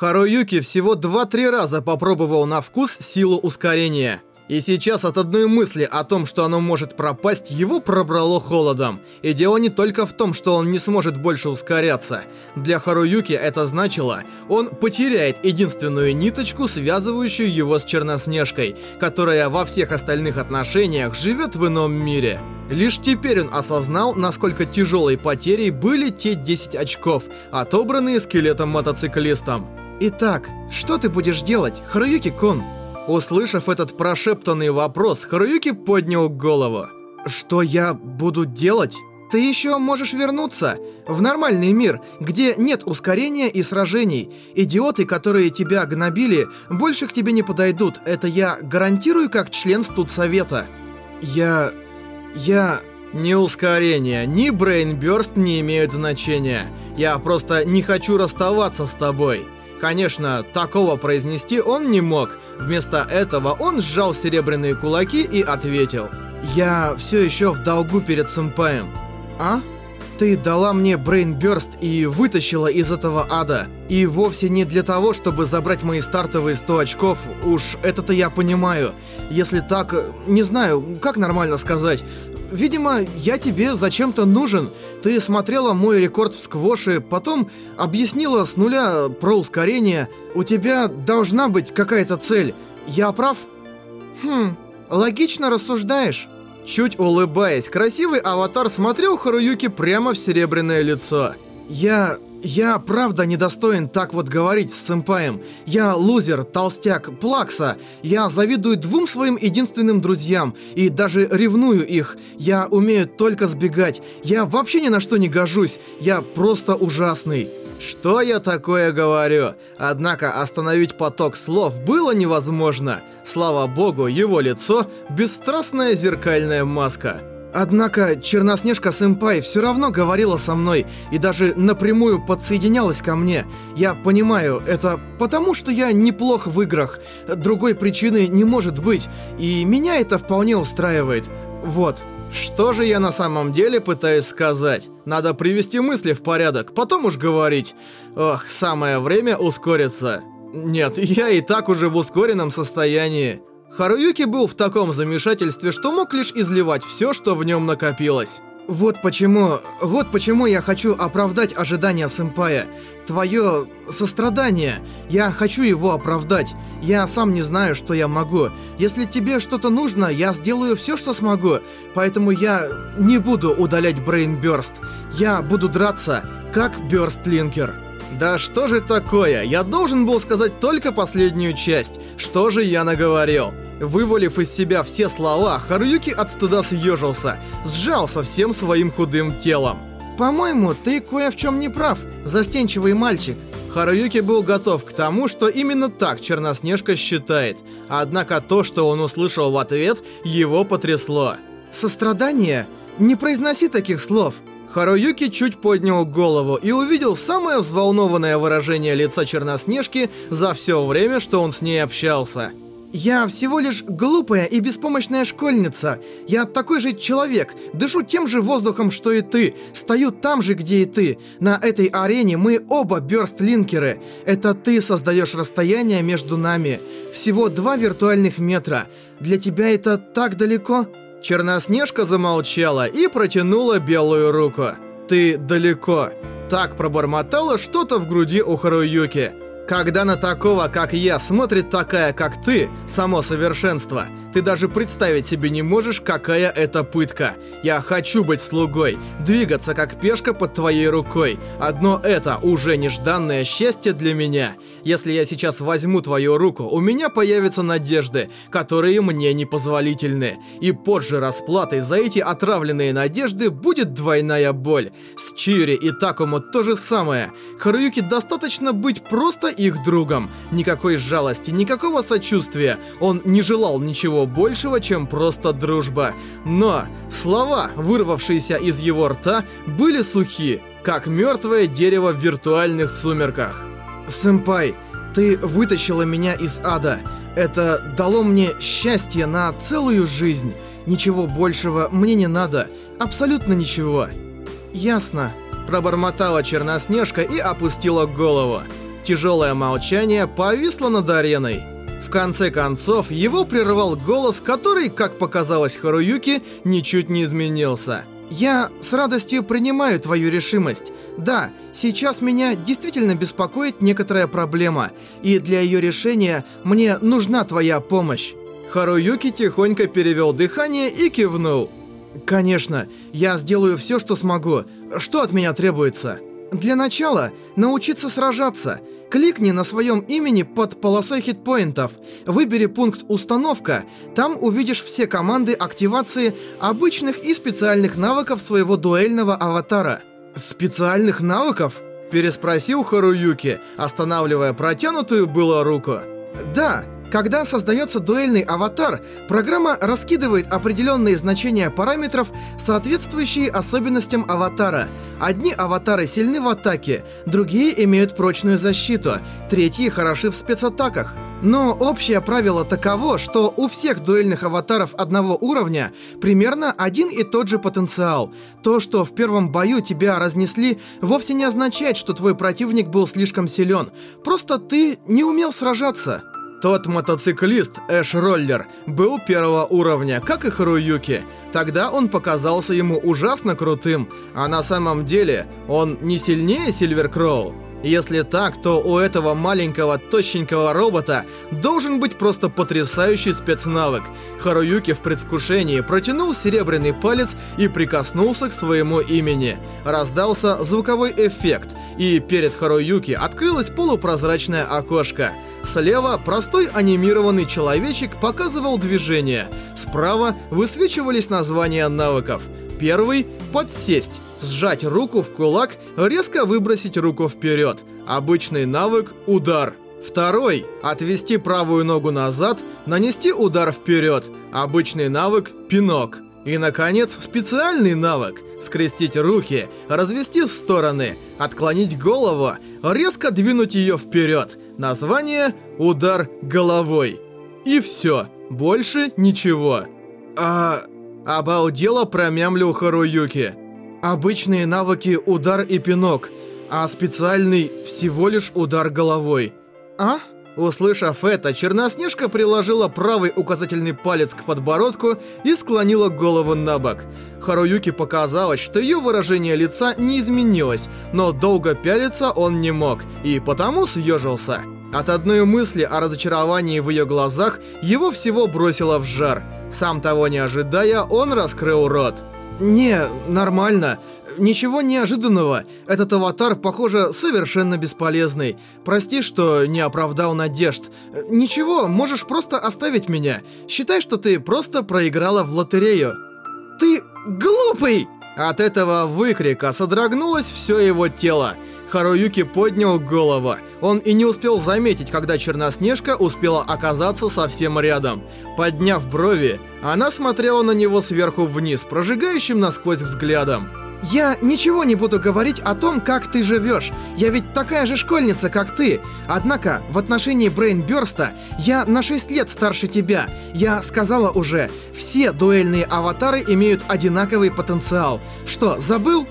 Харуюки всего 2-3 раза попробовал на вкус силу ускорения. И сейчас от одной мысли о том, что оно может пропасть, его пробрало холодом. И дело не только в том, что он не сможет больше ускоряться. Для Харуюки это значило, он потеряет единственную ниточку, связывающую его с Черноснежкой, которая во всех остальных отношениях живет в ином мире. Лишь теперь он осознал, насколько тяжелой потерей были те 10 очков, отобранные скелетом-мотоциклистом. «Итак, что ты будешь делать, Харуюки-кун?» Услышав этот прошептанный вопрос, Харуюки поднял голову. «Что я буду делать?» Ты еще можешь вернуться в нормальный мир, где нет ускорения и сражений. Идиоты, которые тебя гнобили, больше к тебе не подойдут. Это я гарантирую как член студсовета. Я... я... Ни ускорение, ни брейнбёрст не имеют значения. Я просто не хочу расставаться с тобой. Конечно, такого произнести он не мог. Вместо этого он сжал серебряные кулаки и ответил. «Я все еще в долгу перед сэмпаем». «А? Ты дала мне брейнбёрст и вытащила из этого ада. И вовсе не для того, чтобы забрать мои стартовые 100 очков. Уж это-то я понимаю. Если так, не знаю, как нормально сказать. Видимо, я тебе зачем-то нужен. Ты смотрела мой рекорд в сквоше, потом объяснила с нуля про ускорение. У тебя должна быть какая-то цель. Я прав? Хм, логично рассуждаешь. Чуть улыбаясь, красивый аватар смотрел Харуюки прямо в серебряное лицо. Я... Я правда недостоин так вот говорить с сэмпаем. Я лузер, толстяк, плакса. Я завидую двум своим единственным друзьям и даже ревную их. Я умею только сбегать. Я вообще ни на что не гожусь. Я просто ужасный. Что я такое говорю? Однако остановить поток слов было невозможно. Слава богу, его лицо — бесстрастная зеркальная маска. Однако Черноснежка-сэмпай все равно говорила со мной и даже напрямую подсоединялась ко мне. Я понимаю, это потому, что я неплох в играх. Другой причины не может быть, и меня это вполне устраивает. Вот. Что же я на самом деле пытаюсь сказать? Надо привести мысли в порядок, потом уж говорить. Ох, самое время ускориться. Нет, я и так уже в ускоренном состоянии. Харуюки был в таком замешательстве, что мог лишь изливать все, что в нем накопилось. Вот почему... Вот почему я хочу оправдать ожидания сэмпая. Твое сострадание. Я хочу его оправдать. Я сам не знаю, что я могу. Если тебе что-то нужно, я сделаю все, что смогу. Поэтому я не буду удалять Брейнбёрст. Я буду драться, как Бёрстлинкер. Да что же такое? Я должен был сказать только последнюю часть. Что же я наговорил? Вывалив из себя все слова, Харуюки от стыда съежился, сжался всем своим худым телом. «По-моему, ты кое в чем не прав, застенчивый мальчик». Харуюки был готов к тому, что именно так Черноснежка считает. Однако то, что он услышал в ответ, его потрясло. «Сострадание? Не произноси таких слов!» Харуюки чуть поднял голову и увидел самое взволнованное выражение лица Черноснежки за все время, что он с ней общался. «Я всего лишь глупая и беспомощная школьница. Я такой же человек, дышу тем же воздухом, что и ты, стою там же, где и ты. На этой арене мы оба бёрстлинкеры. Это ты создаешь расстояние между нами. Всего два виртуальных метра. Для тебя это так далеко?» Черноснежка замолчала и протянула белую руку. «Ты далеко». Так пробормотала что-то в груди у Харуюки. Когда на такого, как я, смотрит такая, как ты, само совершенство, ты даже представить себе не можешь, какая это пытка. Я хочу быть слугой, двигаться как пешка под твоей рукой. Одно это уже нежданное счастье для меня. Если я сейчас возьму твою руку, у меня появятся надежды, которые мне непозволительны. И позже расплатой за эти отравленные надежды будет двойная боль. С Чиури и Такому то же самое. Харуюки достаточно быть просто их другом. Никакой жалости, никакого сочувствия. Он не желал ничего большего, чем просто дружба. Но слова, вырвавшиеся из его рта, были сухи, как мертвое дерево в виртуальных сумерках. «Сэмпай, ты вытащила меня из ада. Это дало мне счастье на целую жизнь. Ничего большего мне не надо. Абсолютно ничего». «Ясно», — пробормотала Черноснежка и опустила голову. Тяжелое молчание повисло над ареной. В конце концов, его прервал голос, который, как показалось Харуюки, ничуть не изменился. «Я с радостью принимаю твою решимость. Да, сейчас меня действительно беспокоит некоторая проблема, и для ее решения мне нужна твоя помощь». Харуюки тихонько перевел дыхание и кивнул. «Конечно, я сделаю все, что смогу. Что от меня требуется?» «Для начала научиться сражаться. Кликни на своем имени под полосой хитпоинтов. Выбери пункт «Установка». Там увидишь все команды активации обычных и специальных навыков своего дуэльного аватара. «Специальных навыков?» Переспросил Харуюки, останавливая протянутую было руку. «Да, когда создается дуэльный аватар, программа раскидывает определенные значения параметров, соответствующие особенностям аватара. Одни аватары сильны в атаке, другие имеют прочную защиту, третьи хороши в спецатаках. Но общее правило таково, что у всех дуэльных аватаров одного уровня примерно один и тот же потенциал. То, что в первом бою тебя разнесли, вовсе не означает, что твой противник был слишком силен. Просто ты не умел сражаться. Тот мотоциклист, Эш Роллер, был первого уровня, как и Харуюки. Тогда он показался ему ужасно крутым, а на самом деле он не сильнее Сильвер Кроу. Если так, то у этого маленького тощенького робота должен быть просто потрясающий спецнавык. Харуюки в предвкушении протянул серебряный палец и прикоснулся к своему имени. Раздался звуковой эффект, и перед Харуюки открылось полупрозрачное окошко. Слева простой анимированный человечек показывал движение. Справа высвечивались названия навыков. Первый — подсесть. Сжать руку в кулак, резко выбросить руку вперед. Обычный навык – удар. Второй – отвести правую ногу назад, нанести удар вперед. Обычный навык – пинок. И, наконец, специальный навык – скрестить руки, развести в стороны, отклонить голову, резко двинуть ее вперед. Название – удар головой. И все, больше ничего. А... Обалдело промямлил Харуюки. Обычные навыки удар и пинок, а специальный всего лишь удар головой. А? Услышав это, Черноснежка приложила правый указательный палец к подбородку и склонила голову на бок. Харуюке показалось, что ее выражение лица не изменилось, но долго пялиться он не мог, и потому съежился. От одной мысли о разочаровании в ее глазах его всего бросило в жар. Сам того не ожидая, он раскрыл рот. «Не, нормально. Ничего неожиданного. Этот аватар, похоже, совершенно бесполезный. Прости, что не оправдал надежд. Ничего, можешь просто оставить меня. Считай, что ты просто проиграла в лотерею». «Ты глупый!» От этого выкрика содрогнулось все его тело. Харуюки поднял голову. Он и не успел заметить, когда Черноснежка успела оказаться совсем рядом. Подняв брови, она смотрела на него сверху вниз, прожигающим насквозь взглядом. «Я ничего не буду говорить о том, как ты живешь. Я ведь такая же школьница, как ты. Однако, в отношении Брейнбёрста я на 6 лет старше тебя. Я сказала уже, все дуэльные аватары имеют одинаковый потенциал. Что, забыл?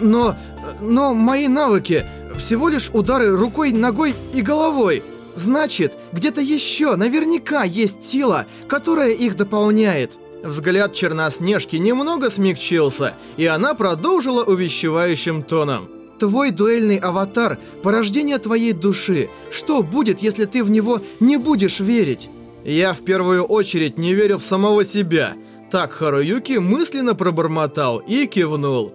Но... но мои навыки всего лишь удары рукой, ногой и головой. Значит, где-то еще наверняка есть сила, которая их дополняет». Взгляд Черноснежки немного смягчился, и она продолжила увещевающим тоном. «Твой дуэльный аватар – порождение твоей души. Что будет, если ты в него не будешь верить?» «Я в первую очередь не верю в самого себя». Так Харуюки мысленно пробормотал и кивнул.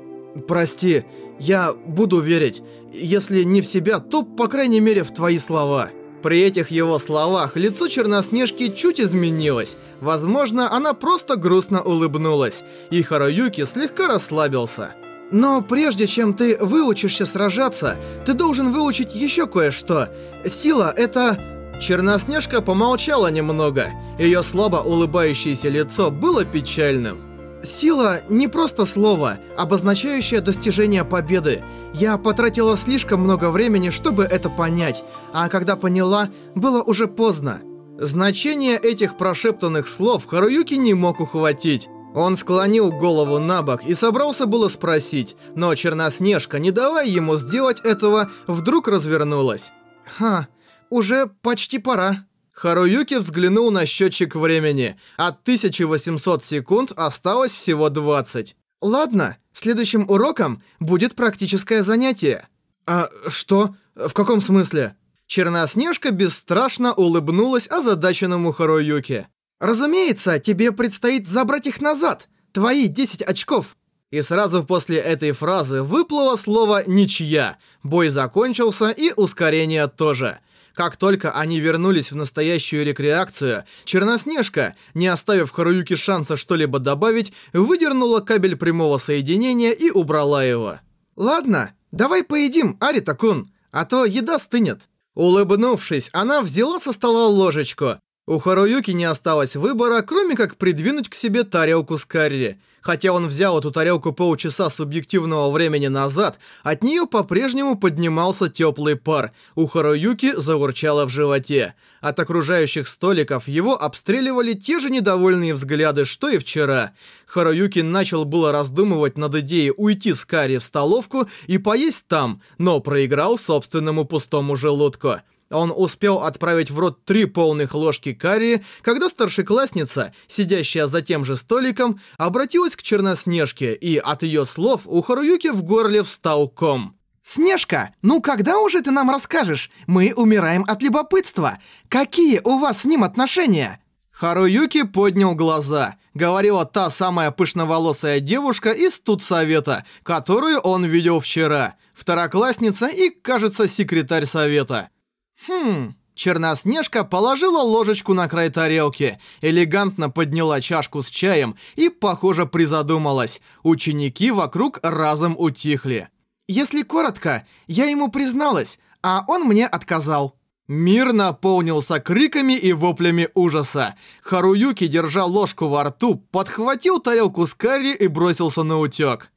«Прости, я буду верить. Если не в себя, то, по крайней мере, в твои слова». При этих его словах лицо Черноснежки чуть изменилось. Возможно, она просто грустно улыбнулась, и Харуюки слегка расслабился. Но прежде чем ты выучишься сражаться, ты должен выучить еще кое-что. Сила — это... Черноснежка помолчала немного. Ее слабо улыбающееся лицо было печальным. Сила не просто слово, обозначающее достижение победы. Я потратила слишком много времени, чтобы это понять, а когда поняла, было уже поздно. Значение этих прошептанных слов Харуюки не мог ухватить. Он склонил голову на бок и собрался было спросить, но Черноснежка, не давая ему сделать этого, вдруг развернулась. Ха, уже почти пора. Харуюки взглянул на счетчик времени. От 1800 секунд осталось всего 20. Ладно, следующим уроком будет практическое занятие. А что? В каком смысле? Черноснежка бесстрашно улыбнулась озадаченному Харуюке. «Разумеется, тебе предстоит забрать их назад. Твои 10 очков». И сразу после этой фразы выплыло слово «ничья». Бой закончился и ускорение тоже. Как только они вернулись в настоящую рекреацию, Черноснежка, не оставив Харуюке шанса что-либо добавить, выдернула кабель прямого соединения и убрала его. «Ладно, давай поедим, Арита-кун, а то еда стынет». Улыбнувшись, она взяла со стола ложечку, у Харуюки не осталось выбора, кроме как придвинуть к себе тарелку с карри. Хотя он взял эту тарелку полчаса субъективного времени назад, от нее по-прежнему поднимался теплый пар. У Харуюки заурчало в животе. От окружающих столиков его обстреливали те же недовольные взгляды, что и вчера. Харуюки начал было раздумывать над идеей уйти с карри в столовку и поесть там, но проиграл собственному пустому желудку. Он успел отправить в рот три полных ложки карри, когда старшеклассница, сидящая за тем же столиком, обратилась к Черноснежке, и от ее слов у Харуюки в горле встал ком. «Снежка, ну когда уже ты нам расскажешь? Мы умираем от любопытства. Какие у вас с ним отношения?» Харуюки поднял глаза. Говорила та самая пышноволосая девушка из студсовета, которую он видел вчера. Второклассница и, кажется, секретарь совета. Хм... Черноснежка положила ложечку на край тарелки, элегантно подняла чашку с чаем и, похоже, призадумалась. Ученики вокруг разом утихли. Если коротко, я ему призналась, а он мне отказал. Мир наполнился криками и воплями ужаса. Харуюки, держа ложку во рту, подхватил тарелку с карри и бросился на утёк.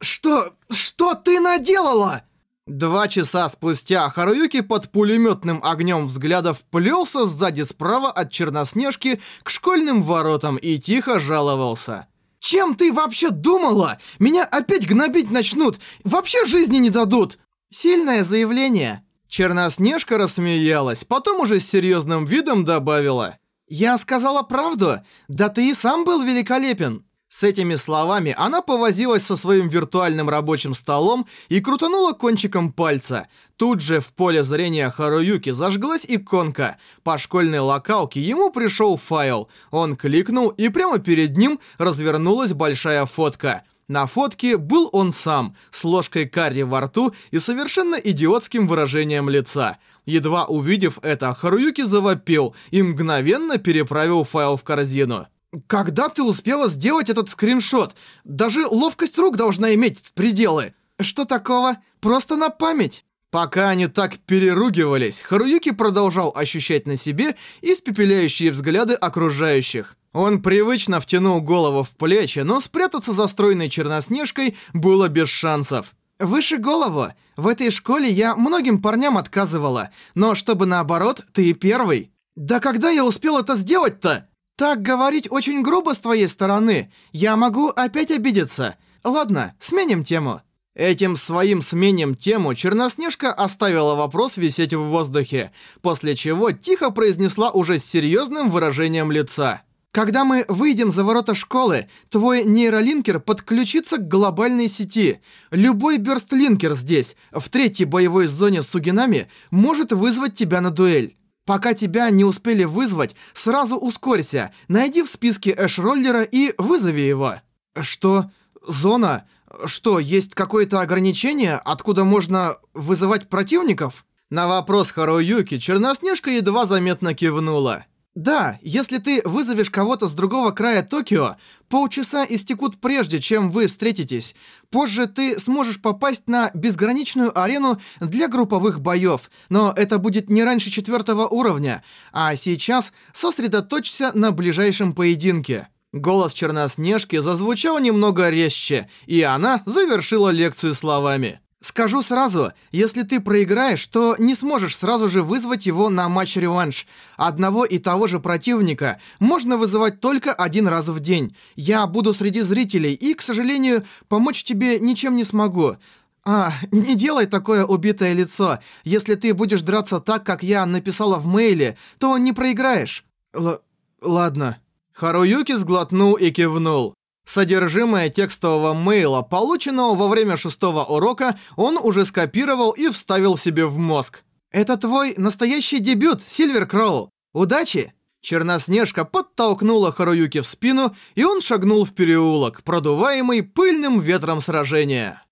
«Что... что ты наделала?» Два часа спустя Харуюки под пулеметным огнем взглядов плелся сзади справа от Черноснежки к школьным воротам и тихо жаловался. «Чем ты вообще думала? Меня опять гнобить начнут, вообще жизни не дадут!» Сильное заявление. Черноснежка рассмеялась, потом уже с серьезным видом добавила. «Я сказала правду? Да ты и сам был великолепен!» С этими словами она повозилась со своим виртуальным рабочим столом и крутанула кончиком пальца. Тут же в поле зрения Харуюки зажглась иконка. По школьной локалке ему пришел файл. Он кликнул, и прямо перед ним развернулась большая фотка. На фотке был он сам, с ложкой карри во рту и совершенно идиотским выражением лица. Едва увидев это, Харуюки завопил и мгновенно переправил файл в корзину. Когда ты успела сделать этот скриншот? Даже ловкость рук должна иметь пределы. Что такого? Просто на память. Пока они так переругивались, Харуюки продолжал ощущать на себе испепеляющие взгляды окружающих. Он привычно втянул голову в плечи, но спрятаться за стройной черноснежкой было без шансов. «Выше голову. В этой школе я многим парням отказывала, но чтобы наоборот, ты первый». «Да когда я успел это сделать-то?» «Так говорить очень грубо с твоей стороны. Я могу опять обидеться. Ладно, сменим тему». Этим своим сменим тему Черноснежка оставила вопрос висеть в воздухе, после чего тихо произнесла уже с серьезным выражением лица. «Когда мы выйдем за ворота школы, твой нейролинкер подключится к глобальной сети. Любой бёрстлинкер здесь, в третьей боевой зоне с Сугинами, может вызвать тебя на дуэль. Пока тебя не успели вызвать, сразу ускорься, найди в списке Эш-роллера и вызови его. Что? Зона? Что, есть какое-то ограничение, откуда можно вызывать противников? На вопрос Харуюки Черноснежка едва заметно кивнула. Да, если ты вызовешь кого-то с другого края Токио, полчаса истекут прежде, чем вы встретитесь. Позже ты сможешь попасть на безграничную арену для групповых боев, но это будет не раньше четвертого уровня. А сейчас сосредоточься на ближайшем поединке. Голос Черноснежки зазвучал немного резче, и она завершила лекцию словами. Скажу сразу, если ты проиграешь, то не сможешь сразу же вызвать его на матч-реванш. Одного и того же противника можно вызывать только один раз в день. Я буду среди зрителей и, к сожалению, помочь тебе ничем не смогу. А, не делай такое убитое лицо. Если ты будешь драться так, как я написала в мейле, то не проиграешь. Л ладно. Харуюки сглотнул и кивнул. Содержимое текстового мейла, полученного во время шестого урока, он уже скопировал и вставил себе в мозг. «Это твой настоящий дебют, Сильвер Кроу. Удачи!» Черноснежка подтолкнула Харуюки в спину, и он шагнул в переулок, продуваемый пыльным ветром сражения.